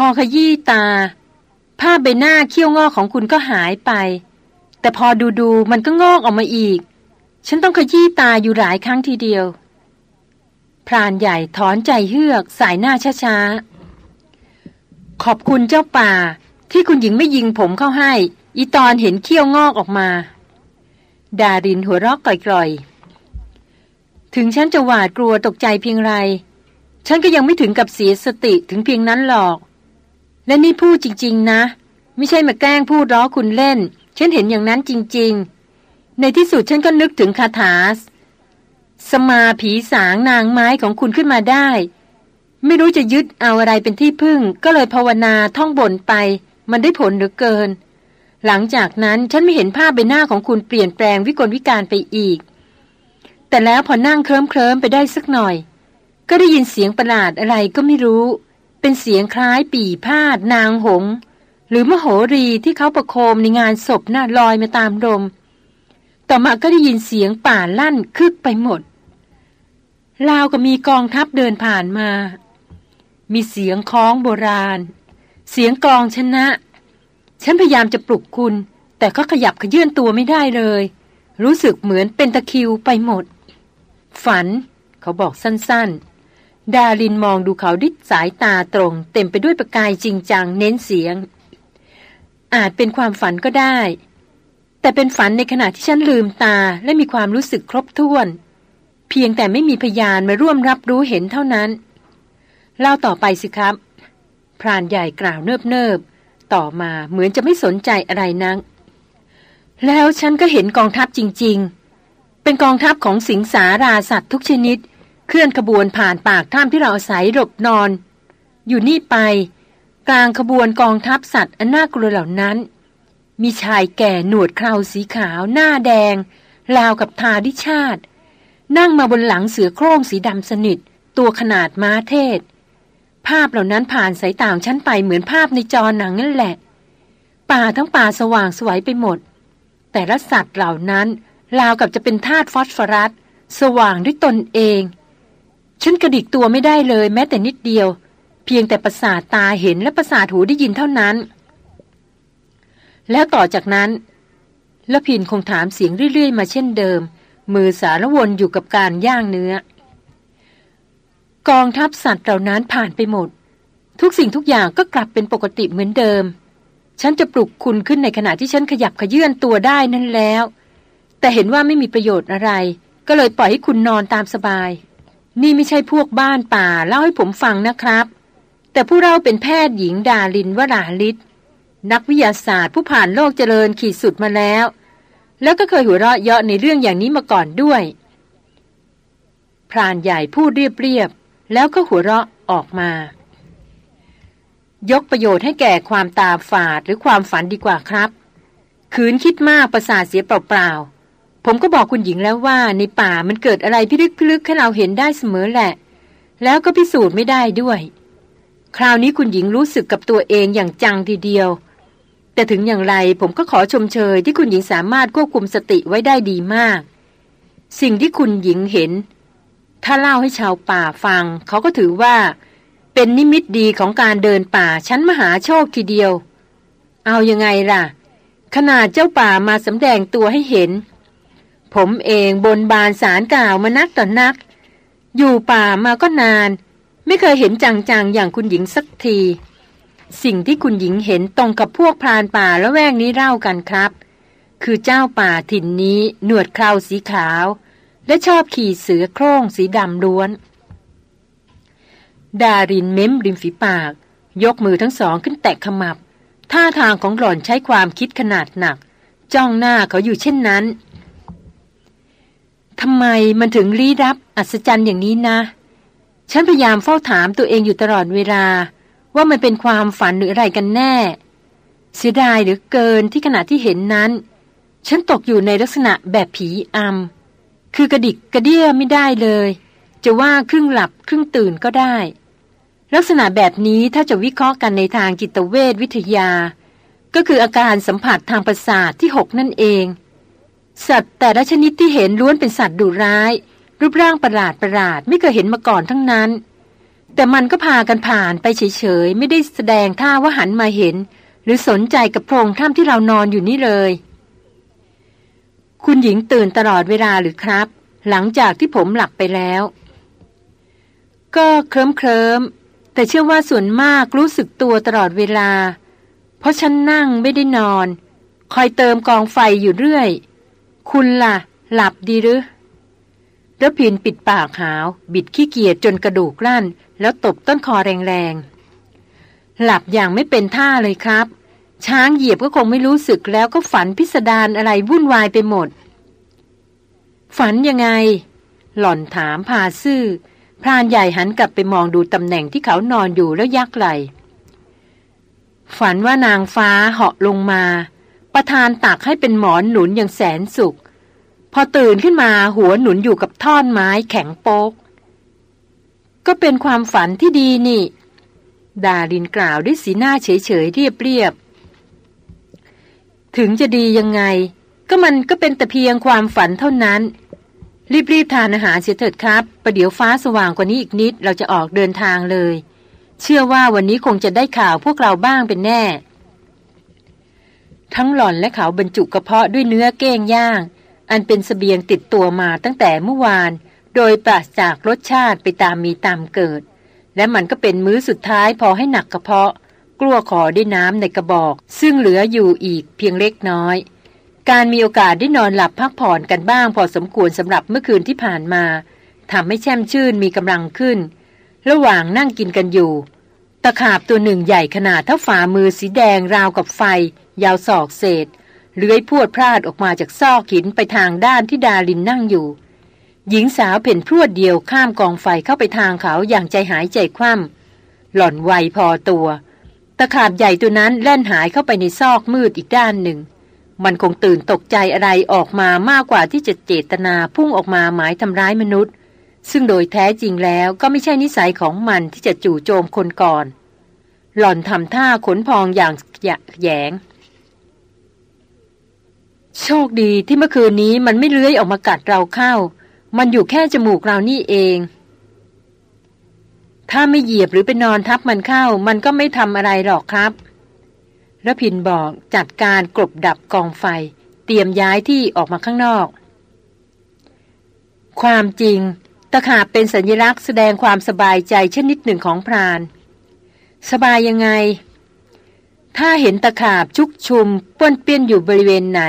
พอขยี้ตาภาพใบหน้าเขี้ยวงอกของคุณก็หายไป แต่พอดูดูมันก็งอกออกมาอีก ฉันต้องขยี้ตาอยู่หลายครั้งทีเดียว พรานใหญ่ถอนใจเฮือกสายหน้าช้าๆ ขอบคุณเจ้าป่า ที่คุณหญิงไม่ยิงผมเข้าให้ อีตอนเห็นเขี้ยวงอกออกมา ดารินหัวรอกกร่อยๆ ถึงฉันจะหวาดกลัวตกใจเพียงไรฉันก็ยังไม่ถึงกับเสียสติถึงเพียงนั้นหรอก และนี่พูดจริง ๆ นะ ไม่ใช่มาแกล้งพูดล้อคุณเล่น ฉันเห็นอย่างนั้นจริง ๆ ในที่สุดฉันก็นึกถึงคาถาสมาผีสางนางไม้ของคุณขึ้นมาได้ ไม่รู้จะยึดเอาอะไรเป็นที่พึ่ง ก็เลยภาวนาท่องบ่นไป มันได้ผลเหลือเกิน หลังจากนั้นฉันไม่เห็นภาพใบหน้าของคุณเปลี่ยนแปลงวิกลวิการไปอีก แต่แล้วพอนั่งเคลิ้มเคลิมไปได้สักหน่อย ก็ได้ยินเสียงประหลาดอะไรก็ไม่รู้ เป็นเสียงคล้ายปี่พาดนางหง หรือมโหรีที่เขาประโคมในงานศพหน้าลอยมาตามลมต่อมาก็ได้ยินเสียงป่าลั่นคึกไปหมดราวก็มีกองทัพเดินผ่านมา มีเสียงคล้องโบราณ เสียงกลองชนะ ฉันพยายามจะปลุกคุณ แต่ก็ขยับขยื่นตัวไม่ได้เลย รู้สึกเหมือนเป็นตะคิวไปหมด ฝัน เขาบอกสั้นๆ ดารินมองดูเขาด้วยสายตาตรง เต็มไปด้วยประกายจริงจังเน้นเสียง อาจเป็นความฝันก็ได้ แต่เป็นฝันในขณะที่ฉันลืมตาและมีความรู้สึกครบถ้วน เพียงแต่ไม่มีพยานมาร่วมรับรู้เห็นเท่านั้น เล่าต่อไปสิครับ พรานใหญ่กล่าวเนิบเนิบต่อมาเหมือนจะไม่สนใจอะไรนัก แล้วฉันก็เห็นกองทัพจริง ๆ เป็นกองทัพของสิงสาราสัตว์ทุกชนิด เคลื่อนขบวนผ่านปากถ้ำที่เราอาศัยหลบนอน อยู่นี่ไป กลางขบวนกองทัพสัตว์อันน่ากลัวเหล่านั้น มีชายแก่หนวดเคราสีขาวหน้าแดงราวกับทาดิชาติ นั่งมาบนหลังเสือโคร่งสีดำสนิท ตัวขนาดม้าเทศ ภาพเหล่านั้นผ่านสายตาฉันไปเหมือนภาพในจอหนังนั่นแหละ ป่าทั้งป่าสว่างสวยไปหมด แต่ละสัตว์เหล่านั้นราวกับจะเป็นธาตุฟอสฟอรัส สว่างด้วยตนเอง ฉันกระดิกตัวไม่ได้เลยแม้แต่นิดเดียว เพียงแต่ประสาทตาเห็นและประสาทหูได้ยินเท่านั้น แล้วต่อจากนั้นละพินคงถามเสียงเรื่อย ๆ มาเช่นเดิม มือสารวนอยู่กับการย่างเนื้อ กองทัพสัตว์เหล่านั้นผ่านไปหมด ทุกสิ่งทุกอย่างก็กลับเป็นปกติเหมือนเดิม ฉันจะปลุกคุณขึ้นในขณะที่ฉันขยับขยื่นตัวได้นั่นแล้ว แต่เห็นว่าไม่มีประโยชน์อะไร ก็เลยปล่อยให้คุณนอนตามสบาย นี่ไม่ใช่พวกบ้านป่าเล่าให้ผมฟังนะครับ แต่ผู้เราเป็นแพทย์หญิงดาลินวราลิศนักวิทยาศาสตร์ผู้ผ่านโลกเจริญขีดสุดมาแล้ว แล้วก็เคยหัวเราะเยาะในเรื่องอย่างนี้มาก่อนด้วย พรานใหญ่พูดเรียบๆแล้วก็หัวเราะออกมา ยกประโยชน์ให้แก่ความตาฝาดหรือความฝันดีกว่าครับ คืนคิดมากประสาทเสียเปล่าๆ ผมก็บอกคุณหญิงแล้วว่าในป่ามันเกิดอะไรพิลึกพลึกให้เราเห็นได้เสมอแหละ แล้วก็พิสูจน์ไม่ได้ด้วย คราวนี้คุณหญิงรู้สึกกับตัวเองอย่างจังทีเดียว แต่ถึงอย่างไรผมก็ขอชมเชยที่คุณหญิงสามารถควบคุมสติไว้ได้ดีมาก สิ่งที่คุณหญิงเห็น ถ้าเล่าให้ชาวป่าฟัง เขาก็ถือว่า เป็นนิมิตดีของการเดินป่าชั้นมหาโชคทีเดียว เอายังไงล่ะ ขนาดเจ้าป่ามาสำแดงตัวให้เห็น ผมเองบนบานสารกล่าวมานักต่อนนัก อยู่ป่ามาก็นาน ไม่เคยเห็นจังๆอย่างคุณหญิงสักที สิ่งที่คุณหญิงเห็นตรงกับพวกพรานป่าและแวกนี้เล่ากันครับ คือเจ้าป่าถิ่นนี้หนวดเคราสีขาว และชอบขี่เสือโคร่งสีดำล้วน ดารินเม้มริมฝีปาก ยกมือทั้งสองขึ้นแตะขมับ ท่าทางของหล่อนใช้ความคิดขนาดหนัก จ้องหน้าเขาอยู่เช่นนั้น ทำไมมันถึงลี้รับอัศจรรย์อย่างนี้นะ ฉันพยายามเฝ้าถามตัวเองอยู่ตลอดเวลา ว่ามันเป็นความฝันหรืออะไรกันแน่ เสียดายหรือเกินที่ขณะที่เห็นนั้น ฉันตกอยู่ในลักษณะแบบผีอำคือกระดิกกระเดี้ยไม่ได้เลย จะว่าครึ่งหลับครึ่งตื่นก็ได้ ลักษณะแบบนี้ถ้าจะวิเคราะห์กันในทางจิตเวชวิทยา ก็คืออาการสัมผัสทางประสาทที่หกนั่นเอง สัตว์แต่ละชนิดที่เห็นล้วนเป็นสัตว์ดุร้าย รูปร่างประหลาดประหลาดไม่เคยเห็นมาก่อนทั้งนั้น แต่มันก็พากันผ่านไปเฉยๆ ไม่ได้แสดงท่าว่าหันมาเห็น หรือสนใจกับโพรงถ้ำที่เรานอนอยู่นี่เลย คุณหญิงตื่นตลอดเวลาหรือครับ หลังจากที่ผมหลับไปแล้ว ก็เคลิ้มเคลิมแต่เชื่อว่าส่วนมากรู้สึกตัวตลอดเวลา เพราะฉันนั่งไม่ได้นอน คอยเติมกองไฟอยู่เรื่อย คุณล่ะ หลับดีหรือระพินปิดปากหาว บิดขี้เกียจจนกระดูกลั่น แล้วตบต้นคอแรงๆ หลับอย่างไม่เป็นท่าเลยครับ ช้างเหยียบก็คงไม่รู้สึกแล้วก็ฝันพิสดารอะไรวุ่นวายไปหมด ฝันยังไง หล่อนถามพาซื่อ พรานใหญ่หันกลับไปมองดูตำแหน่งที่เขานอนอยู่แล้วยักไหล ฝันว่านางฟ้าเหาะลงมา ประทานตักให้เป็นหมอนหนุนอย่างแสนสุข พอตื่นขึ้นมาหัวหนุนอยู่กับท่อนไม้แข็งโป๊ก ก็เป็นความฝันที่ดีนี่ ดารินกล่าวด้วยสีหน้าเฉยๆเรียบเรียบ ถึงจะดียังไง ก็มันก็เป็นแต่เพียงความฝันเท่านั้น รีบๆทานอาหารเสียเถิดครับ ประเดี๋ยวฟ้าสว่างกว่านี้อีกนิดเราจะออกเดินทางเลย เชื่อว่าวันนี้คงจะได้ข่าวพวกเราบ้างเป็นแน่ ทั้งหล่อนและเขาบรรจุกระเพาะด้วยเนื้อเก้งย่าง อันเป็นสเสบียงติดตัวมาตั้งแต่เมื่อวาน โดยปราศจากรสชาติไปตามมีตามเกิด และมันก็เป็นมื้อสุดท้ายพอให้หนักกระเพาะ กลัวขอได้น้ำในกระบอก ซึ่งเหลืออยู่อีกเพียงเล็กน้อย การมีโอกาสได้นอนหลับพักผ่อนกันบ้าง พอสมควรสำหรับเมื่อคืนที่ผ่านมาทำให้แช่มชื่นมีกำลังขึ้น ระหว่างนั่งกินกันอยู่ ตะขาบตัวหนึ่งใหญ่ขนาดเท่าฝ่ามือสีแดงราวกับไฟ ยาวศอกเศษเลื้อยพวดพลาดออกมาจากซอกหินไปทางด้านที่ดาลินนั่งอยู่ หญิงสาวเพ่นพรวดเดียวข้ามกองไฟเข้าไปทางเขาอย่างใจหายใจคว่ำหล่อนไวพอตัว ตะขาบใหญ่ตัวนั้นแล่นหายเข้าไปในซอกมืดอีกด้านหนึ่ง มันคงตื่นตกใจอะไรออกมามากกว่าที่จะเจตนาพุ่งออกมาหมายทำร้ายมนุษย์ ซึ่งโดยแท้จริงแล้วก็ไม่ใช่นิสัยของมันที่จะจู่โจมคนก่อน หล่อนทำท่าขนพองอย่างแยง โชคดีที่เมื่อคืนนี้มันไม่เลื้อยออกมากัดเราเข้า มันอยู่แค่จมูกเรานี่เอง ถ้าไม่เหยียบหรือไปนอนทับมันเข้า มันก็ไม่ทำอะไรหรอกครับระพินบอกจัดการกลบดับกองไฟ เตรียมย้ายที่ออกมาข้างนอก ความจริง ตะขาบเป็นสัญลักษณ์แสดงความสบายใจชนิดหนึ่งของพราน สบายยังไง ถ้าเห็นตะขาบชุกชุมป้วนเปี้ยนอยู่บริเวณไหน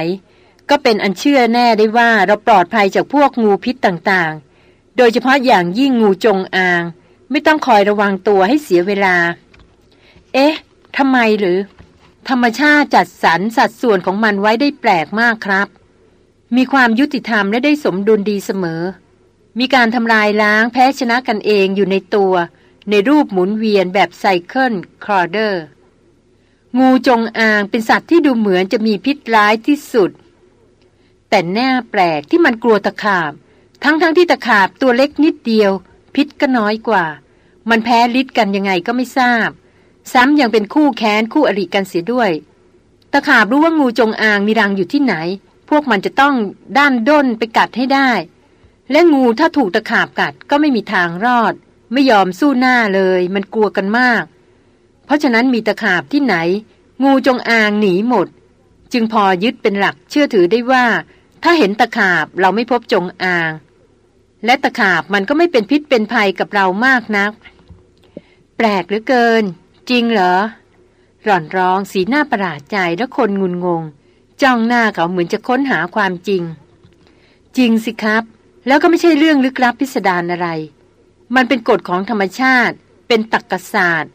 ก็เป็นอันเชื่อแน่ได้ว่าเราปลอดภัยจากพวกงูพิษต่างๆ โดยเฉพาะอย่างยิ่งงูจงอาง ไม่ต้องคอยระวังตัวให้เสียเวลา เอ๊ะทำไมหรือ ธรรมชาติจัดสรรสัดส่วนของมันไว้ได้แปลกมากครับ มีความยุติธรรมและได้สมดุลดีเสมอ มีการทำลายล้างแพ้ชนะกันเองอยู่ในตัว ในรูปหมุนเวียนแบบไซเคิลคลอเดอร์ งูจงอางเป็นสัตว์ที่ดูเหมือนจะมีพิษร้ายที่สุด แต่แน่แปลกที่มันกลัวตะขาบ ทั้งๆทที่ตะขาบตัวเล็กนิดเดียว พิษก็น้อยกว่า มันแพ้ฤทธิ์กันยังไงก็ไม่ทราบ ซ้ำยังเป็นคู่แค้นคู่อริกันเสียด้วย ตะขาบรู้ว่างูจงอางมีรังอยู่ที่ไหน พวกมันจะต้องด้านด้นไปกัดให้ได้ และงูถ้าถูกตะขาบกัดก็ไม่มีทางรอด ไม่ยอมสู้หน้าเลย มันกลัวกันมาก เพราะฉะนั้นมีตะขาบที่ไหน งูจงอางหนีหมด จึงพอยึดเป็นหลักเชื่อถือได้ว่า ถ้าเห็นตะขาบเราไม่พบจงอาง และตะขาบมันก็ไม่เป็นพิษเป็นภัยกับเรามากนัก แปลกเหลือเกิน จริงเหรอ หล่อนร้องสีหน้าประหลาดใจและคนงุนงง จ้องหน้าเขาเหมือนจะค้นหาความจริง จริงสิครับ แล้วก็ไม่ใช่เรื่องลึกลับพิสดารอะไร มันเป็นกฎของธรรมชาติ เป็นตักกศาสตร์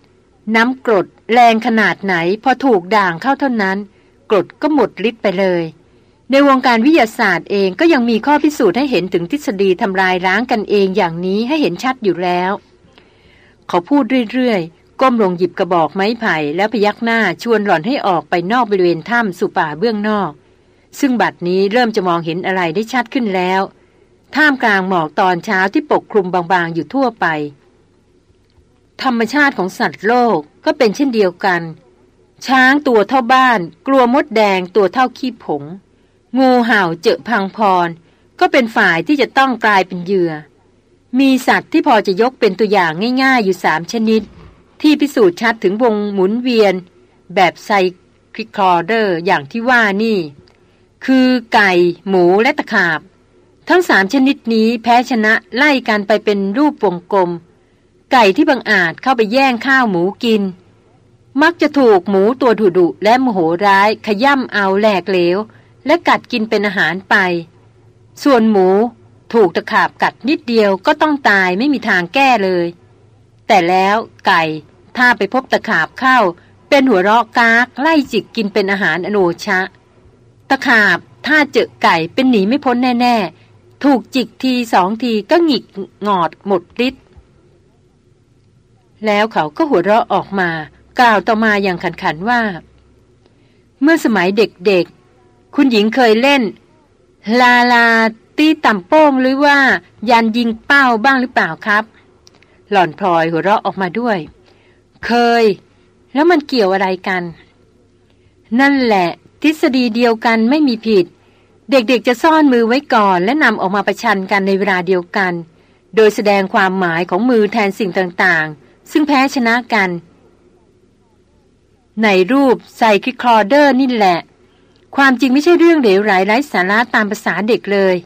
น้ำกรดแรงขนาดไหน พอถูกด่างเข้าเท่านั้น กรดก็หมดฤทธิ์ไปเลย ในวงการวิทยาศาสตร์เองก็ยังมีข้อพิสูจน์ให้เห็นถึงทฤษฎีทำลายล้างกันเองอย่างนี้ให้เห็นชัดอยู่แล้ว เขาพูดเรื่อยๆ ก้มลงหยิบกระบอกไม้ไผ่แล้วพยักหน้าชวนหล่อนให้ออกไปนอกบริเวณถ้ำสู่ป่าเบื้องนอก ซึ่งบัดนี้เริ่มจะมองเห็นอะไรได้ชัดขึ้นแล้ว ท่ามกลางหมอกตอนเช้าที่ปกคลุมบางๆอยู่ทั่วไป ธรรมชาติของสัตว์โลกก็เป็นเช่นเดียวกัน ช้างตัวเท่าบ้าน กลัวมดแดงตัวเท่าขี้ผง งูเห่าเจอพังพร ก็เป็นฝ่ายที่จะต้องกลายเป็นเหยื่อ มีสัตว์ที่พอจะยกเป็นตัวอย่างง่าย ๆ อยู่สามชนิด ที่พิสูจน์ชัดถึงวงหมุนเวียน แบบ cyclic order อย่างที่ว่านี่ คือไก่ หมูและตะขาบ ทั้งสามชนิดนี้แพ้ชนะไล่กันไปเป็นรูปวงกลม ไก่ที่บังอาจเข้าไปแย่งข้าวหมูกิน มักจะถูกหมูตัวดุดุและโมโหร้ายขย้ำเอาแหลกเหลว และกัดกินเป็นอาหารไป ส่วนหมูถูกตะขาบกัดนิดเดียวก็ต้องตายไม่มีทางแก้เลย แต่แล้วไก่ถ้าไปพบตะขาบเข้า เป็นหัวเราะกากไล่จิกกินเป็นอาหารอโนชะ ตะขาบถ้าเจอไก่เป็นหนีไม่พ้นแน่ ๆ ถูกจิกทีสองทีก็หงิกงอดหมดฤทธิ์แล้วเขาก็หัวเราะออกมา กล่าวต่อมาอย่างขันขันว่า เมื่อสมัยเด็กๆ คุณหญิงเคยเล่น ลาลาตีต่ำโป้งหรือว่า ยันยิงเป้าบ้างหรือเปล่าครับ หล่อนพลอยหัวเราะออกมาด้วย เคย แล้วมันเกี่ยวอะไรกัน นั่นแหละ ทฤษฎีเดียวกันไม่มีผิด เด็กๆจะซ่อนมือไว้ก่อน และนำออกมาประชันกันในเวลาเดียวกัน โดยแสดงความหมายของมือแทนสิ่งต่างๆ ซึ่งแพ้ชนะกัน ในรูปใส่คลิคลอเดอร์นี่แหละ ความจริงไม่ใช่เรื่องเหลวไหลไร้สาระตามภาษาเด็กเลย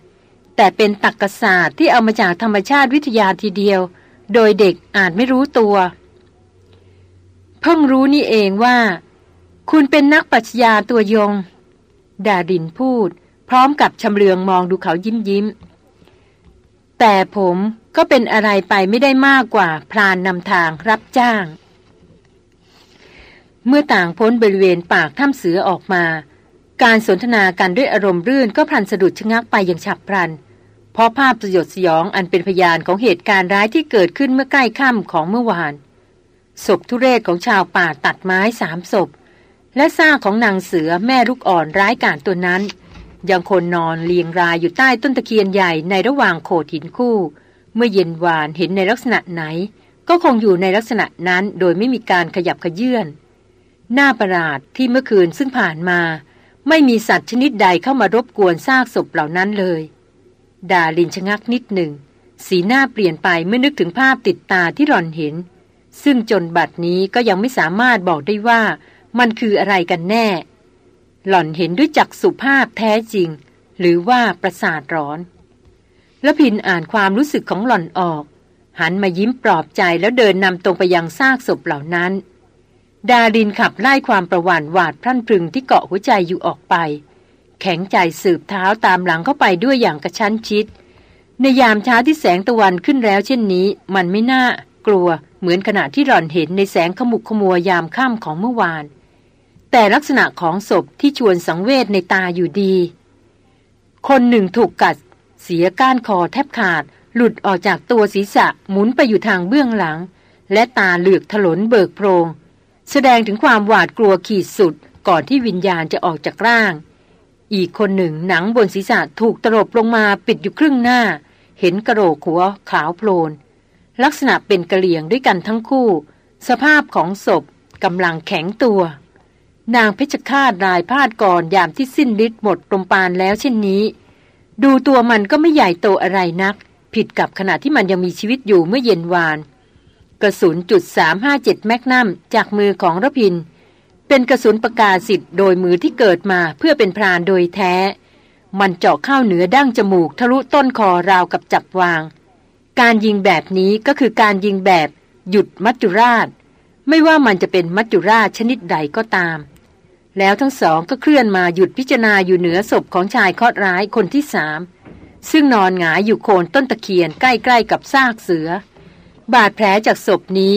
แต่เป็นตรรกศาสตร์ที่เอามาจากธรรมชาติวิทยาทีเดียว โดยเด็กอาจไม่รู้ตัว เพิ่งรู้นี่เองว่า คุณเป็นนักปัชญาตัวยง ดาดินพูด พร้อมกับชำเลืองมองดูเขายิ้มยิ้ม แต่ผมก็เป็นอะไรไปไม่ได้มากกว่าพรานนำทางรับจ้าง เมื่อต่างพ้นบริเวณปากถ้ำเสือออกมา การสนทนากันด้วยอารมณ์รื่นก็พลันสะดุดชะงักไปอย่างฉับพลัน เพราะภาพสยดสยองอันเป็นพยานของเหตุการณ์ร้ายที่เกิดขึ้นเมื่อใกล้ค่ำของเมื่อวาน ศพทุเรศของชาวป่าตัดไม้สามศพ และซากของนางเสือแม่ลูกอ่อนร้ายกาจตัวนั้น ยังคนนอนเลียงรายอยู่ใต้ต้นตะเคียนใหญ่ในระหว่างโขดหินคู่ เมื่อเย็นวานเห็นในลักษณะไหน ก็คงอยู่ในลักษณะนั้นโดยไม่มีการขยับขยื่นหน้าประหลาดที่เมื่อคืนซึ่งผ่านมา ไม่มีสัตว์ชนิดใดเข้ามารบกวนซากศพเหล่านั้นเลย ดาลินชะงักนิดหนึ่ง สีหน้าเปลี่ยนไปเมื่อนึกถึงภาพติดตาที่หล่อนเห็น ซึ่งจนบัดนี้ก็ยังไม่สามารถบอกได้ว่า มันคืออะไรกันแน่ หล่อนเห็นด้วยจักสุภาพแท้จริง หรือว่าประสาทร้อนแล้วพินอ่านความรู้สึกของหล่อนออก หันมายิ้มปลอบใจแล้วเดินนำตรงไปยังซากศพเหล่านั้น ดารินขับไล่ความประวัติหวาดพรั่นพรึงที่เกาะหัวใจอยู่ออกไป แข็งใจสืบเท้าตามหลังเข้าไปด้วยอย่างกระชั้นชิด ในยามเช้าที่แสงตะวันขึ้นแล้วเช่นนี้ มันไม่น่ากลัว เหมือนขณะที่หล่อนเห็นในแสงขมุกขมัวยามค่ำของเมื่อวาน แต่ลักษณะของศพที่ชวนสังเวชในตาอยู่ดี คนหนึ่งถูกกัด เสียก้านคอแทบขาด หลุดออกจากตัวศีรษะหมุนไปอยู่ทางเบื้องหลัง และตาเหลือกถลนเบิกโพรง แสดงถึงความหวาดกลัวขีดสุดก่อนที่วิญญาณจะออกจากร่าง อีกคนหนึ่งหนังบนศีรษะถูกตลบลงมาปิดอยู่ครึ่งหน้า เห็นกระโหลกหัวขาวโพลน ลักษณะเป็นกระเหลี่ยงด้วยกันทั้งคู่ สภาพของศพกำลังแข็งตัว นางเพชรฆาตรายพาดก่อนยามที่สิ้นฤทธิ์หมดลมปานแล้วเช่นนี้ ดูตัวมันก็ไม่ใหญ่โตอะไรนัก ผิดกับขณะที่มันยังมีชีวิตอยู่เมื่อเย็นวาน กระสุนจุด357 แมกนัมจากมือของรพิน เป็นกระสุนประกาศสิทธิ์โดยมือที่เกิดมาเพื่อเป็นพรานโดยแท้ มันเจาะเข้าเหนือดั้งจมูกทะลุต้นคอราวกับจับวาง การยิงแบบนี้ก็คือการยิงแบบหยุดมัจจุราช ไม่ว่ามันจะเป็นมัจจุราชชนิดใดก็ตาม แล้วทั้งสองก็เคลื่อนมาหยุดพิจารณาอยู่เหนือศพของชายเคาะร้ายคนที่สามซึ่งนอนหงายอยู่โคนต้นตะเคียนใกล้ๆกับซากเสือ บาดแผลจากศพนี้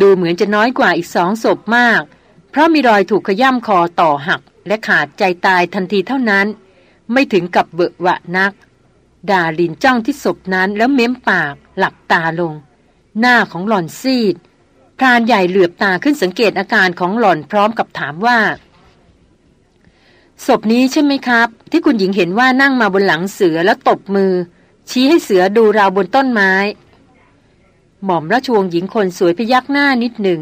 ดูเหมือนจะน้อยกว่าอีกสองศพมาก เพราะมีรอยถูกขย่ำคอต่อหัก และขาดใจตายทันทีเท่านั้น ไม่ถึงกับเบอะวะนัก ดาลินจ้องที่ศพนั้นแล้วเม้มปากหลับตาลง หน้าของหล่อนซีดพรานใหญ่เหลือบตาขึ้นสังเกตอาการของหล่อนพร้อมกับถามว่าศพนี้ใช่ไหมครับ ที่คุณหญิงเห็นว่านั่งมาบนหลังเสือแล้วตบมือ ชี้ให้เสือดูราวบนต้นไม้ หม่อมราชวงศ์หญิงคนสวยพยักหน้านิดหนึ่ง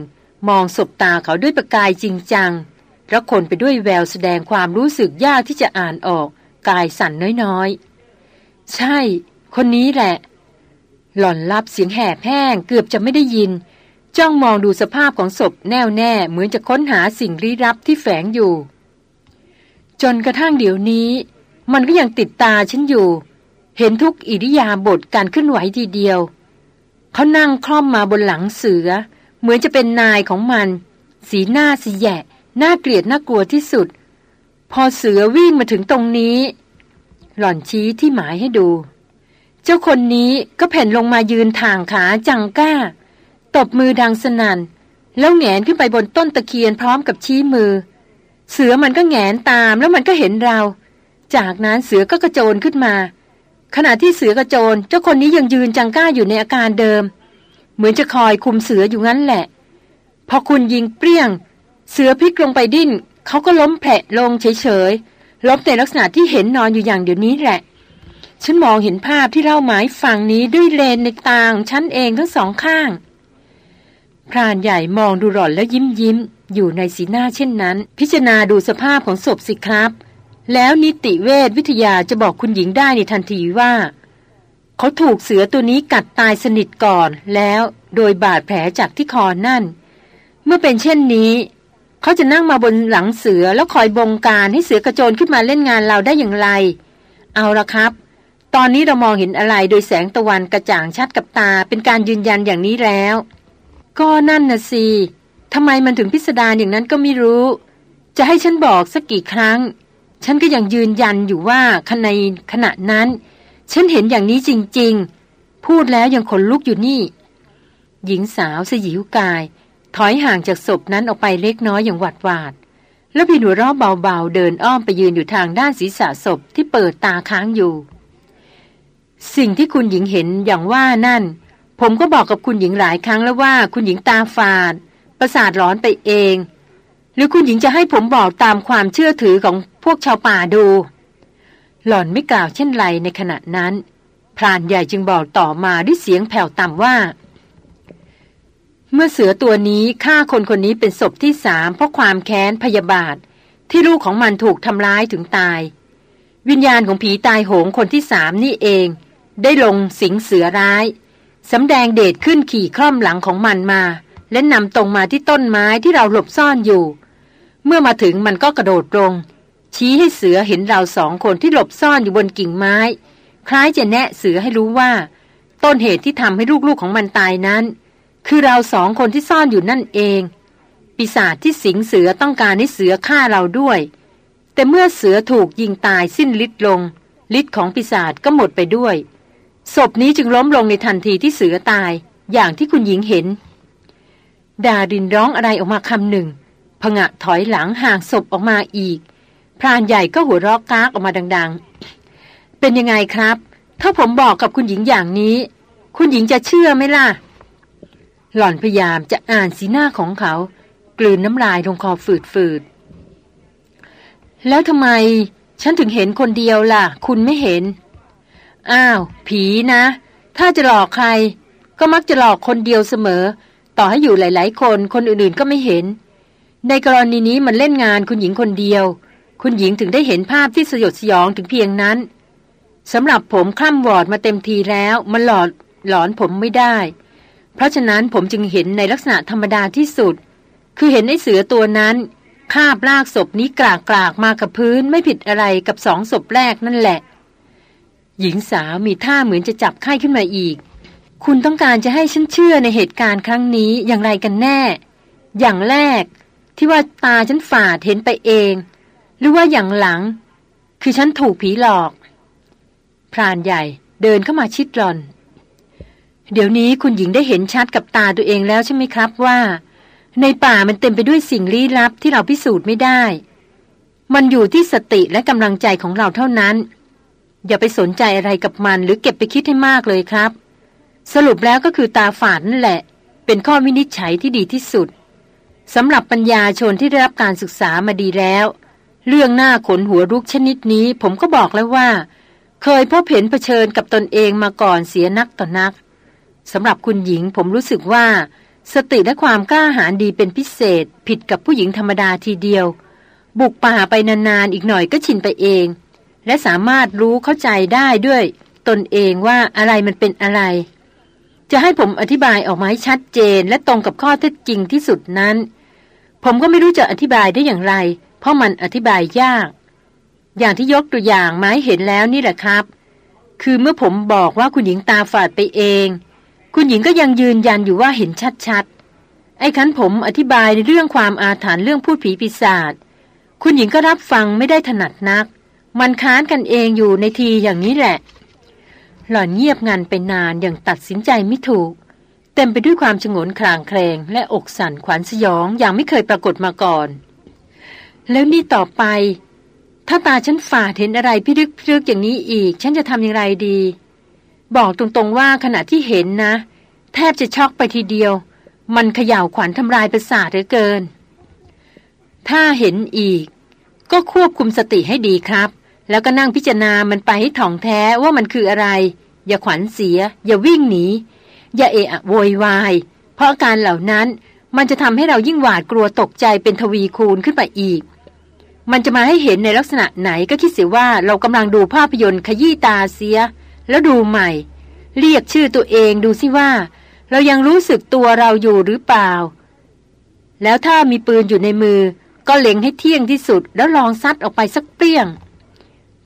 มองสบตาเขาด้วยประกายจริงจังแล้วคนไปด้วยแววแสดงความรู้สึกยากที่จะอ่านออก กายสั่นน้อยๆ ใช่ คนนี้แหละ หล่อนรับเสียงแหบแห้งเกือบจะไม่ได้ยิน จ้องมองดูสภาพของศพแน่วแน่เหมือนจะค้นหาสิ่งลี้ลับที่แฝงอยู่ จนกระทั่งเดี๋ยวนี้ มันก็ยังติดตาฉันอยู่ เห็นทุกอิริยาบถการขึ้นไหวทีเดียว เขานั่งคล่อมมาบนหลังเสือ เหมือนจะเป็นนายของมัน สีหน้าสีแยะน่าเกลียดน่ากลัวที่สุด พอเสือวิ่งมาถึงตรงนี้ หล่อนชี้ที่หมายให้ดู เจ้าคนนี้ก็แผ่นลงมายืนทางขาจังก้า ตบมือดังสนัน่น แล้วแงนขึ้นไปบนต้นตะเคียนพร้อมกับชี้มือ เสือมันก็แงนตามแล้วมันก็เห็นเรา จากนั้นเสือก็กระโจนขึ้นมา ขณะที่เสือกระโจนเจ้าคนนี้ยังยืนจังก้าอยู่ในอาการเดิม เหมือนจะคอยคุมเสืออยู่งั้นแหละ พอคุณยิงเปรี้ยง เสือพลิกลงไปดิ้นเขาก็ล้มแผลลงเฉยๆล้มในลักษณะที่เห็นนอนอยู่อย่างเดี๋ยวนี้แหละ ฉันมองเห็นภาพที่เล่าหมายฝั่งนี้ด้วยเลนในตาของฉันเองทั้งสองข้าง พรานใหญ่มองดูหล่อนแล้วยิ้มยิ้มอยู่ในสีหน้าเช่นนั้น พิจารณาดูสภาพของศพสิครับ แล้วนิติเวชวิทยาจะบอกคุณหญิงได้ในทันทีว่า เขาถูกเสือตัวนี้กัดตายสนิทก่อนแล้วโดยบาดแผลจากที่คอนั่น เมื่อเป็นเช่นนี้ เขาจะนั่งมาบนหลังเสือแล้วคอยบงการให้เสือกระโจนขึ้นมาเล่นงานเราได้อย่างไร เอาละครับ ตอนนี้เรามองเห็นอะไรโดยแสงตะวันกระจ่างชัดกับตาเป็นการยืนยันอย่างนี้แล้ว ก็นั่นน่ะสิทำไมมันถึงพิสดารอย่างนั้นก็ไม่รู้ จะให้ฉันบอกสักกี่ครั้ง ฉันก็ยังยืนยันอยู่ว่าขณะขณะนั้น ฉันเห็นอย่างนี้จริง ๆ พูดแล้วยังขนลุกอยู่นี่ หญิงสาวสยิวกาย ถอยห่างจากศพนั้นออกไปเล็กน้อยอย่างหวัดหวาด แล้วพี่หนูรอบเบาๆ เดินอ้อมไปยืนอยู่ทางด้านศีรษะศพที่เปิดตาค้างอยู่ สิ่งที่คุณหญิงเห็นอย่างว่านั่น ผมก็บอกกับคุณหญิงหลายครั้งแล้วว่าคุณหญิงตาฝาด ประสาทร้อนไปเอง หรือคุณหญิงจะให้ผมบอกตามความเชื่อถือของ วกชาวป่าดู หล่อนไม่กล่าวเช่นไรในขณะนั้น พรานใหญ่จึงบอกต่อมาด้วยเสียงแผ่วต่ำว่า เมื่อเสือตัวนี้ฆ่าคนคนนี้เป็นศพที่สามเพราะความแค้นพยาบาท ที่ลูกของมันถูกทำร้ายถึงตาย วิญญาณของผีตายโหงคนที่สามนี่เอง ได้ลงสิงเสือร้ายสำแดงเดชขึ้นขี่คล่อมหลังของมันมา และนำตรงมาที่ต้นไม้ที่เราหลบซ่อนอยู่ เมื่อมาถึงมันก็กระโดดลง ชี้ให้เสือเห็นเราสองคนที่หลบซ่อนอยู่บนกิ่งไม้ คล้ายจะแนะเสือให้รู้ว่า ต้นเหตุที่ทำให้ลูกๆของมันตายนั้น คือเราสองคนที่ซ่อนอยู่นั่นเอง ปีศาจที่สิงเสือต้องการให้เสือฆ่าเราด้วย แต่เมื่อเสือถูกยิงตายสิ้นฤทธิ์ลงฤทธิ์ของปีศาจก็หมดไปด้วยศพนี้จึงล้มลงในทันทีที่เสือตาย อย่างที่คุณหญิงเห็น ดาดินร้องอะไรออกมาคำหนึ่งผงะถอยหลังห่างศพออกมาอีก พรานใหญ่ก็หัวเรอกกากออกมาดัง ๆ เป็นยังไงครับ ถ้าผมบอกกับคุณหญิงอย่างนี้ คุณหญิงจะเชื่อไหมล่ะ หล่อนพยายามจะอ่านสีหน้าของเขา กลืนน้ำลายลงคอฝืดๆ แล้วทำไม ฉันถึงเห็นคนเดียวล่ะ คุณไม่เห็น อ้าว ผีนะ ถ้าจะหลอกใคร ก็มักจะหลอกคนเดียวเสมอ ต่อให้อยู่หลาย ๆ คน คนอื่นๆก็ไม่เห็น ในกรณีนี้มันเล่นงานคุณหญิงคนเดียว คุณหญิงถึงได้เห็นภาพที่สยดสยองถึงเพียงนั้นสำหรับผมคล่ำวอดมาเต็มทีแล้วมันหลอดหลอนผมไม่ได้ เพราะฉะนั้นผมจึงเห็นในลักษณะธรรมดาที่สุด คือเห็นไอ้เสือตัวนั้นคาบลากศพนี้กรากกรากมากับพื้นไม่ผิดอะไรกับสองศพแรกนั่นแหละ หญิงสาวมีท่าเหมือนจะจับไข้ขึ้นมาอีก คุณต้องการจะให้ฉันเชื่อในเหตุการณ์ครั้งนี้อย่างไรกันแน่ อย่างแรก ที่ว่าตาฉันฝาดเห็นไปเอง หรือว่าอย่างหลัง คือฉันถูกผีหลอก พรานใหญ่เดินเข้ามาชิดรอน เดี๋ยวนี้คุณหญิงได้เห็นชัดกับตาตัวเองแล้วใช่ไหมครับว่า ในป่ามันเต็มไปด้วยสิ่งลี้ลับที่เราพิสูจน์ไม่ได้ มันอยู่ที่สติและกำลังใจของเราเท่านั้น อย่าไปสนใจอะไรกับมันหรือเก็บไปคิดให้มากเลยครับ สรุปแล้วก็คือตาฝาดนั่นแหละ เป็นข้อวินิจฉัยที่ดีที่สุดสำหรับปัญญาชนที่ได้รับการศึกษามาดีแล้ว เรื่องหน้าขนหัวรุกชนิดนี้ผมก็บอกแล้วว่า เคยพบเห็นเผชิญกับตนเองมาก่อนเสียนักต่อนักสำหรับคุณหญิงผมรู้สึกว่า สติและความกล้าหาญดีเป็นพิเศษ ผิดกับผู้หญิงธรรมดาทีเดียว บุกป่าไปนานๆอีกหน่อยก็ชินไปเอง และสามารถรู้เข้าใจได้ด้วย ตนเองว่าอะไรมันเป็นอะไร จะให้ผมอธิบายออกมาให้ชัดเจนและตรงกับข้อเท็จจริงที่สุดนั้น ผมก็ไม่รู้จะอธิบายได้อย่างไร เพราะมันอธิบายยาก อย่างที่ยกตัวอย่างมาให้เห็นแล้วนี่แหละครับ คือเมื่อผมบอกว่าคุณหญิงตาฝาดไปเอง คุณหญิงก็ยังยืนยันอยู่ว่าเห็นชัดๆ ไอ้คันผมอธิบายในเรื่องความอาถรรพ์เรื่องพูดผีปีศาจคุณหญิงก็รับฟังไม่ได้ถนัดนัก มันค้านกันเองอยู่ในทีอย่างนี้แหละ หล่อนเงียบงันไปนานอย่างตัดสินใจไม่ถูก เต็มไปด้วยความฉงนคลางแคลงและอกสั่นขวัญสยองอย่างไม่เคยปรากฏมาก่อน แล้วนี่ต่อไป ถ้าตาฉันฝาดเห็นอะไรพิรึกพิรึกอย่างนี้อีก ฉันจะทำอย่างไรดี บอกตรงๆว่าขณะที่เห็นนะ แทบจะช็อกไปทีเดียว มันเขย่าวขวัญทำลายประสาทเหลือเกิน ถ้าเห็นอีก ก็ควบคุมสติให้ดีครับ แล้วก็นั่งพิจารณามันไปให้ถ่องแท้ว่ามันคืออะไร อย่าขวัญเสีย อย่าวิ่งหนีอย่าเอะโวยวาย เพราะอาการเหล่านั้น มันจะทำให้เรายิ่งหวาดกลัวตกใจเป็นทวีคูณขึ้นไปอีก มันจะมาให้เห็นในลักษณะไหนก็คิดเสียว่าเรากำลังดูภาพยนตร์ขยี้ตาเสีย แล้วดูใหม่ เรียกชื่อตัวเองดูสิว่า เรายังรู้สึกตัวเราอยู่หรือเปล่า แล้วถ้ามีปืนอยู่ในมือ ก็เล็งให้เที่ยงที่สุด แล้วลองซัดออกไปสักเปรี้ยง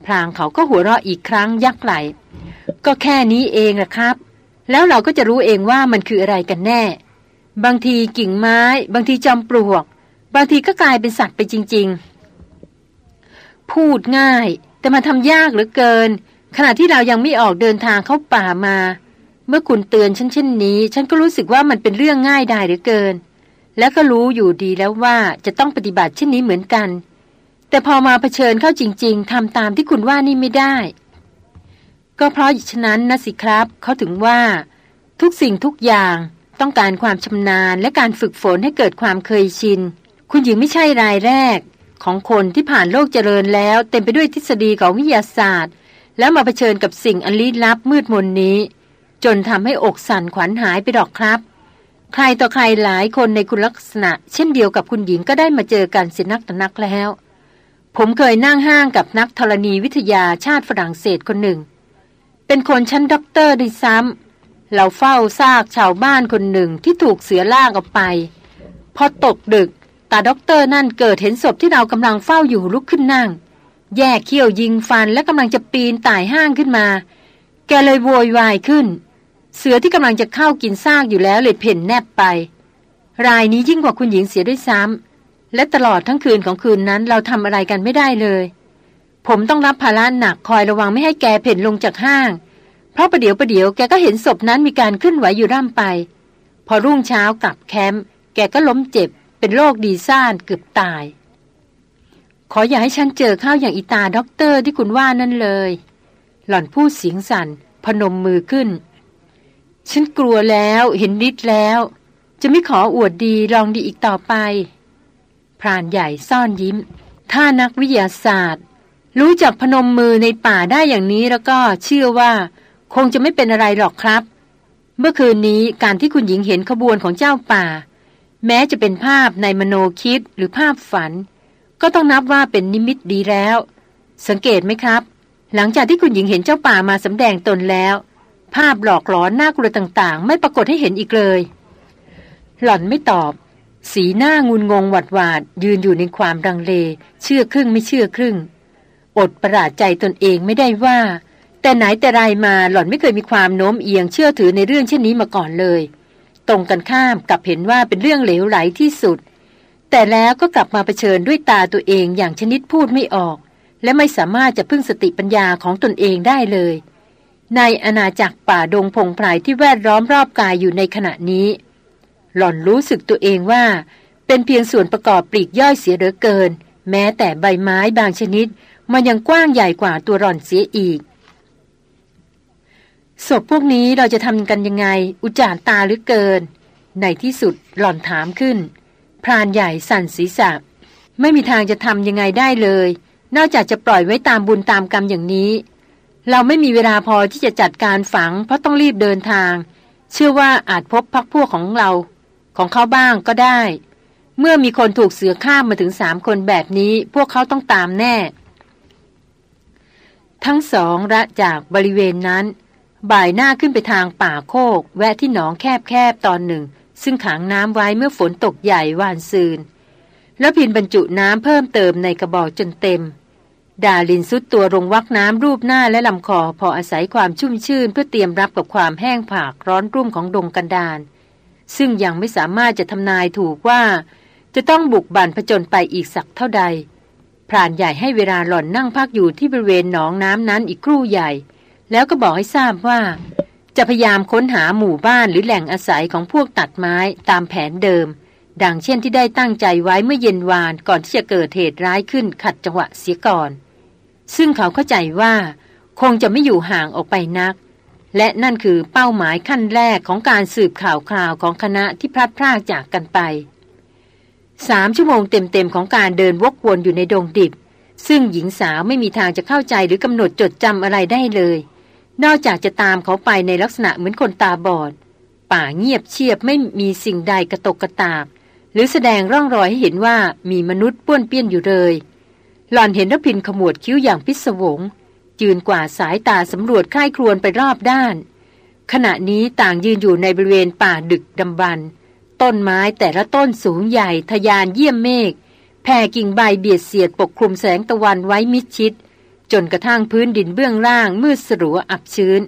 พรางเขาก็หัวเราะอีกครั้งยักไหล ก็แค่นี้เองแหะครับ แล้วเราก็จะรู้เองว่ามันคืออะไรกันแน่ บางทีกิ่งไม้ บางทีจอมปลวก บางทีก็กลายเป็นสัตว์ไปจริง ๆ พูดง่าย แต่มาทำยากเหลือเกิน ขณะที่เรายังไม่ออกเดินทางเข้าป่ามา เมื่อคุณเตือนฉันเช่นนี้ ฉันก็รู้สึกว่ามันเป็นเรื่องง่ายได้เหลือเกิน แล้วก็รู้อยู่ดีแล้วว่าจะต้องปฏิบัติเช่นนี้เหมือนกัน แต่พอมาเผชิญเข้าจริง ๆทำตามที่คุณว่านี่ไม่ได้ ก็เพราะฉะนั้นนะสิครับ เขาถึงว่า ทุกสิ่งทุกอย่าง ต้องการความชำนาญและการฝึกฝนให้เกิดความเคยชิน คุณหญิงไม่ใช่รายแรก ของคนที่ผ่านโลกเจริญแล้ว เต็มไปด้วยทฤษฎีของวิทยาศาสตร์ แล้วมาเผชิญกับสิ่งอันลี้ลับมืดมนนี้ จนทำให้อกสั่นขวัญหายไปดอกครับ ใครต่อใครหลายคนในคุณลักษณะ เช่นเดียวกับคุณหญิงก็ได้มาเจอกันเสียนักตนักแล้ว ผมเคยนั่งห้างกับนักธรณีวิทยาชาติฝรั่งเศสคนหนึ่ง เป็นคนชั้นด็อกเตอร์ด้วยซ้ำ เราเฝ้าซากชาวบ้านคนหนึ่งที่ถูกเสือล่ากออกไป พอตกดึก ตาด็อกเตอร์นั่นเกิดเห็นศพที่เรากำลังเฝ้าอยู่ลุกขึ้นนั่ง แยกเขี้ยวยิงฟันและกำลังจะปีนต่ายห้างขึ้นมา แกเลยโวยวายขึ้น เสือที่กำลังจะเข้ากินซากอยู่แล้วเลยเผ่นแนบไป รายนี้ยิ่งกว่าคุณหญิงเสียด้วยซ้ำและตลอดทั้งคืนของคืนนั้นเราทำอะไรกันไม่ได้เลย ผมต้องรับภาระหนักคอยระวังไม่ให้แกเผ่นลงจากห้าง เพราะประเดี๋ยวประเดี๋ยวแกก็เห็นศพนั้นมีการเคลื่อนไหวอยู่ร่ำไป พอรุ่งเช้ากลับแคมป์แกก็ล้มเจ็บ เป็นโรคดีซ่านเกือบตาย ขออย่าให้ฉันเจอเข้าอย่างอีตาด็อกเตอร์ที่คุณว่านั่นเลย หล่อนพูดเสียงสั่น พนมมือขึ้น ฉันกลัวแล้วเห็นนิดแล้ว จะไม่ขออวดดีลองดีอีกต่อไป พรานใหญ่ซ่อนยิ้ม ถ้านักวิทยาศาสตร์ รู้จักพนมมือในป่าได้อย่างนี้แล้วก็เชื่อว่า คงจะไม่เป็นอะไรหรอกครับ เมื่อคืนนี้การที่คุณหญิงเห็นขบวนของเจ้าป่า แม้จะเป็นภาพในมโนคิดหรือภาพฝัน ก็ต้องนับว่าเป็นนิมิตดีแล้ว สังเกตไหมครับ หลังจากที่คุณหญิงเห็นเจ้าป่ามาสำแดงตนแล้ว ภาพหลอกหลอนน่ากลัวต่างๆ ไม่ปรากฏให้เห็นอีกเลย หล่อนไม่ตอบ สีหน้างุนงงหวัดหวาดยืนอยู่ในความรังเล เชื่อครึ่งไม่เชื่อครึ่ง อดประหลาดใจตนเองไม่ได้ว่า แต่ไหนแต่ไรมาหล่อนไม่เคยมีความโน้มเอียงเชื่อถือในเรื่องเช่นนี้มาก่อนเลย ตรงกันข้ามกับเห็นว่าเป็นเรื่องเหลวไหลที่สุด แต่แล้วก็กลับมาเผชิญด้วยตาตัวเองอย่างชนิดพูดไม่ออก และไม่สามารถจะพึ่งสติปัญญาของตนเองได้เลย ในอาณาจักรป่าดงพงไพรที่แวดล้อมรอบกายอยู่ในขณะนี้ หล่อนรู้สึกตัวเองว่า เป็นเพียงส่วนประกอบปลีกย่อยเสียเหลือเกิน แม้แต่ใบไม้บางชนิด มันยังกว้างใหญ่กว่าตัวหล่อนเสียอีก ศพพวกนี้เราจะทำกันยังไง อุจารตาหรือเกิน ในที่สุดหล่อนถามขึ้น พรานใหญ่สั่นศีรษะ ไม่มีทางจะทำยังไงได้เลย นอกจากจะปล่อยไว้ตามบุญตามกรรมอย่างนี้ เราไม่มีเวลาพอที่จะจัดการฝัง เพราะต้องรีบเดินทาง เชื่อว่าอาจพบพักพวกของเรา ของเขาบ้างก็ได้ เมื่อมีคนถูกเสือข้ามมาถึงสามคนแบบนี้ พวกเขาต้องตามแน่ ทั้งสองระจากบริเวณนั้น บ่ายหน้าขึ้นไปทางป่าโคก แวะที่หนองแคบๆตอนหนึ่ง ซึ่งขังน้ำไว้เมื่อฝนตกใหญ่วานซืน แล้วพินบรรจุน้ำเพิ่มเติมในกระบอกจนเต็ม ดาลินซุดตัวลงวักน้ำรูปหน้าและลำคอพออาศัยความชุ่มชื่น เพื่อเตรียมรับกับความแห้งผากร้อนรุ่มของดงกันดานซึ่งยังไม่สามารถจะทำนายถูกว่า จะต้องบุกบั่นผจญไปอีกสักเท่าใดพรานใหญ่ให้เวลาหล่อนนั่งพักอยู่ที่บริเวณหนองน้ำนั้นอีกครู่ใหญ่ แล้วก็บอกให้ทราบว่า จะพยายามค้นหาหมู่บ้านหรือแหล่งอาศัยของพวกตัดไม้ตามแผนเดิม ดังเช่นที่ได้ตั้งใจไว้เมื่อเย็นวานก่อนที่จะเกิดเหตุร้ายขึ้นขัดจังหวะเสียก่อน ซึ่งเขาเข้าใจว่า คงจะไม่อยู่ห่างออกไปนัก และนั่นคือเป้าหมายขั้นแรกของการสืบข่าวคราวของคณะที่พลัดพรากจากกันไปสามชั่วโมงเต็มๆของการเดินวกวนอยู่ในดงดิบ ซึ่งหญิงสาวไม่มีทางจะเข้าใจหรือกำหนดจดจำอะไรได้เลย นอกจากจะตามเขาไปในลักษณะเหมือนคนตาบอด ป่าเงียบเชียบไม่มีสิ่งใดกระตกกระตากหรือแสดงร่องรอยให้เห็นว่ามีมนุษย์ป้วนเปี้ยนอยู่เลย หล่อนเห็นรพินขมวดคิ้วอย่างพิศวงยืนกว่าสายตาสำรวจค่ายครวนไปรอบด้าน ขณะนี้ต่างยืนอยู่ในบริเวณป่าดึกดำบรรต้นไม้แต่ละต้นสูงใหญ่ทยานเยี่ยมเมฆแผ่กิ่งใบเบียดเสียดปกคลุมแสงตะวันไว้มิดชิด จนกระทั่งพื้นดินเบื้องล่างมืดสลัวอับชื้น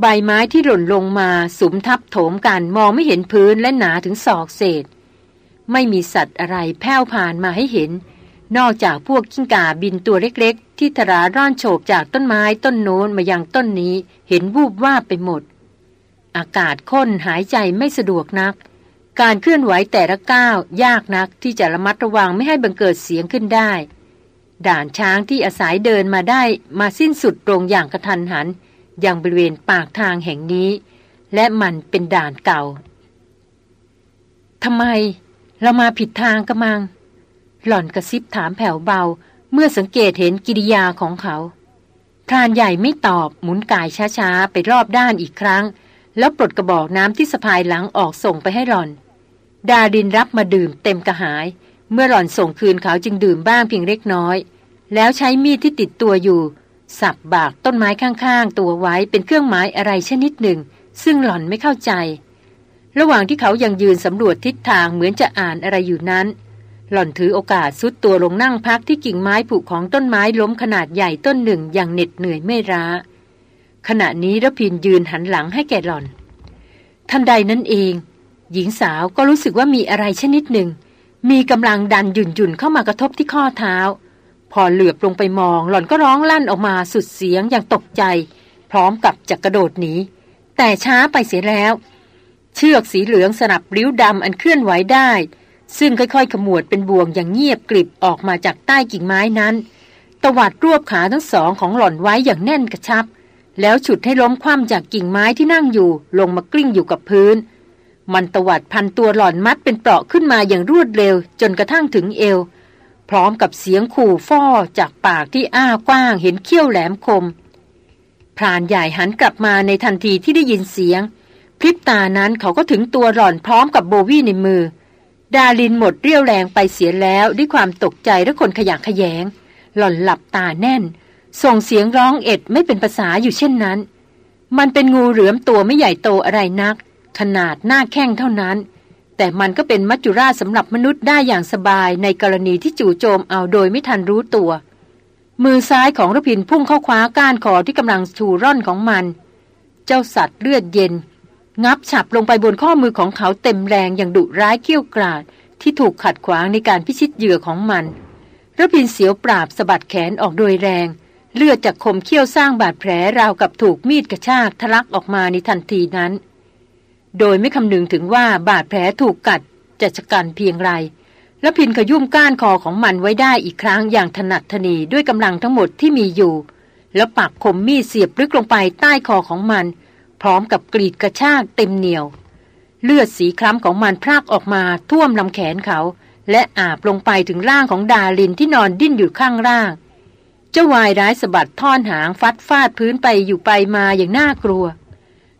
ใบไม้ที่หล่นลงมาสุมทับโถมกันมองไม่เห็นพื้นและหนาถึงศอกเศษ ไม่มีสัตว์อะไรแผ่วผ่านมาให้เห็น นอกจากพวกกิ้งก่าบินตัวเล็กๆ ที่ทราร่อนโฉบจากต้นไม้ต้นโน้นมายังต้นนี้เห็นวูบว่าไปหมด อากาศข้นหายใจไม่สะดวกนัก การเคลื่อนไหวแต่ละก้าวยากนักที่จะระมัดระวังไม่ให้บังเกิดเสียงขึ้นได้ ด่านช้างที่อาศัยเดินมาได้มาสิ้นสุดตรงอย่างกระทันหันยังบริเวณปากทางแห่งนี้ และมันเป็นด่านเก่าทำไม เรามาผิดทางกระมัง หล่อนกระซิบถามแผ่วเบา เมื่อสังเกตเห็นกิริยาของเขาพรานใหญ่ไม่ตอบหมุนกายช้าๆ ไปรอบด้านอีกครั้ง แล้วปลดกระบอกน้ำที่สะพายหลังออกส่งไปให้หล่อน ดาดินรับมาดื่มเต็มกระหาย เมื่อหล่อนส่งคืนเขาจึงดื่มบ้างเพียงเล็กน้อย แล้วใช้มีดที่ติดตัวอยู่ สับบากต้นไม้ข้างๆ ตัวไว้เป็นเครื่องหมายอะไรชนิดหนึ่ง ซึ่งหล่อนไม่เข้าใจ ระหว่างที่เขายังยืนสำรวจทิศทางเหมือนจะอ่านอะไรอยู่นั้น หล่อนถือโอกาสซุดตัวลงนั่งพักที่กิ่งไม้ผุของต้นไม้ล้มขนาดใหญ่ต้นหนึ่งอย่างเหน็ดเหนื่อยไม่ร้า ขณะนี้ระพินยืนหันหลังให้แก่หล่อนทันใดนั้นเอง หญิงสาวก็รู้สึกว่ามีอะไรชนิดหนึ่ง มีกำลังดันหยุ่นหยุ่นเข้ามากระทบที่ข้อเท้า พอเหลือบลงไปมองหล่อนก็ร้องลั่นออกมาสุดเสียงอย่างตกใจ พร้อมกับจะกระโดดหนีแต่ช้าไปเสียแล้ว เชือกสีเหลืองสนับริ้วดำอันเคลื่อนไหวได้ ซึ่งค่อยๆ ขมวดเป็นบ่วงอย่างเงียบกริบออกมาจากใต้กิ่งไม้นั้นตวัดรวบขาทั้งสองของหล่อนไว้อย่างแน่นกระชับ แล้วฉุดให้ล้มคว่ำจากกิ่งไม้ที่นั่งอยู่ ลงมากลิ้งอยู่กับพื้น มันตวัดพันตัวหล่อนมัดเป็นเปราะขึ้นมาอย่างรวดเร็ว จนกระทั่งถึงเอว พร้อมกับเสียงขู่ฟ้อจากปากที่อ้ากว้างเห็นเขี้ยวแหลมคม พรานใหญ่หันกลับมาในทันทีที่ได้ยินเสียง พริบตานั้นเขาก็ถึงตัวหล่อนพร้อมกับโบวี่ในมือ ดาลินหมดเรี่ยวแรงไปเสียแล้วด้วยความตกใจและคนขยะขยง หล่อนหลับตาแน่น ส่งเสียงร้องเอ็ดไม่เป็นภาษาอยู่เช่นนั้น มันเป็นงูเหลือมตัวไม่ใหญ่โตอะไรนัก ขนาดหน้าแข้งเท่านั้น แต่มันก็เป็นมัจจุราชสำหรับมนุษย์ได้อย่างสบายในกรณีที่จู่โจมเอาโดยไม่ทันรู้ตัว มือซ้ายของรพินพุ่งเข้าคว้าก้านคอที่กำลังชูร่อนของมัน เจ้าสัตว์เลือดเย็น งับฉับลงไปบนข้อมือของเขาเต็มแรงอย่างดุร้ายเกี้ยวกราดที่ถูกขัดขวางในการพิชิตเหยื่อของมันรพินเสียวปราบสะบัดแขนออกโดยแรง เลือดจากคมเขี้ยวสร้างบาดแผลราวกับถูกมีดกระชากทะลักออกมาในทันทีนั้น โดยไม่คำนึงถึงว่าบาดแผลถูกกัดจะชะกันเพียงไร แล้วพินขยุ่มก้านคอของมันไว้ได้อีกครั้งอย่างถนัดทนีด้วยกำลังทั้งหมดที่มีอยู่ แล้วปักคมมีดเสียบลึกลงไปใต้คอของมัน พร้อมกับกรีดกระชากเต็มเหนียว เลือดสีคล้ำของมันพรากออกมาท่วมลำแขนเขา และอาบลงไปถึงร่างของดาลินที่นอนดิ้นอยู่ข้างล่างเจ้าวายร้ายสะบัดท่อนหางฟัดฟาดพื้นไปอยู่ไปมาอย่างน่ากลัว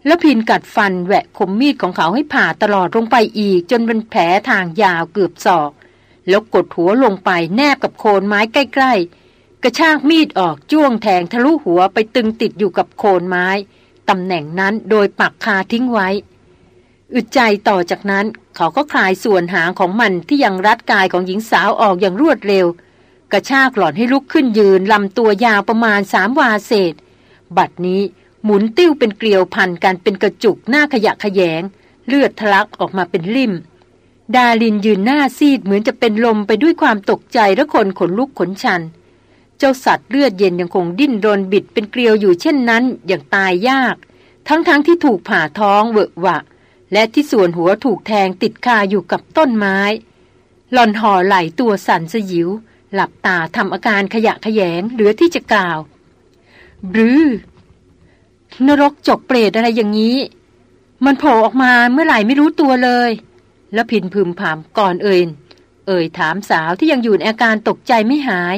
แล้วพินกัดฟันแหวะคมมีดของเขาให้ผ่าตลอดลงไปอีก จนเป็นแผลทางยาวเกือบศอก แล้วกดหัวลงไปแนบกับโคนไม้ใกล้ๆ กระชากมีดออกจ้วงแทงทะลุหัวไปตึงติดอยู่กับโคนไม้ ตำแหน่งนั้นโดยปักคาทิ้งไว้ อึดใจต่อจากนั้นเขาก็คลายส่วนหางของมันที่ยังรัดกายของหญิงสาวออกอย่างรวดเร็ว กระชากหล่อนให้ลุกขึ้นยืนลำตัวยาวประมาณสามวาเศษ บัดนี้ หมุนติ้วเป็นเกลียวพันกันเป็นกระจุกหน้าขยะขยง เลือดทะลักออกมาเป็นลิ่ม ดาลินยืนหน้าซีดเหมือนจะเป็นลมไปด้วยความตกใจและคนขนลุกขนชัน เจ้าสัตว์เลือดเย็นยังคงดิ้นรนบิดเป็นเกลียวอยู่เช่นนั้นอย่างตายยาก ทั้งๆทที่ถูกผ่าท้องเวอะวะ และที่ส่วนหัวถูกแทงติดคาอยู่กับต้นไม้ หล่อนห่อไหลตัวสั่นสยิว หลับตาทำอาการขยะขยงเหลือที่จะกล่าว บรือ นรกจกเปรตอะไรอย่างนี้ มันโผล่ออกมาเมื่อไหร่ไม่รู้ตัวเลย แล้วพินพึมพามก่อนเอ่ยเอ่ยถามสาวที่ยังอยู่ในอาการตกใจไม่หาย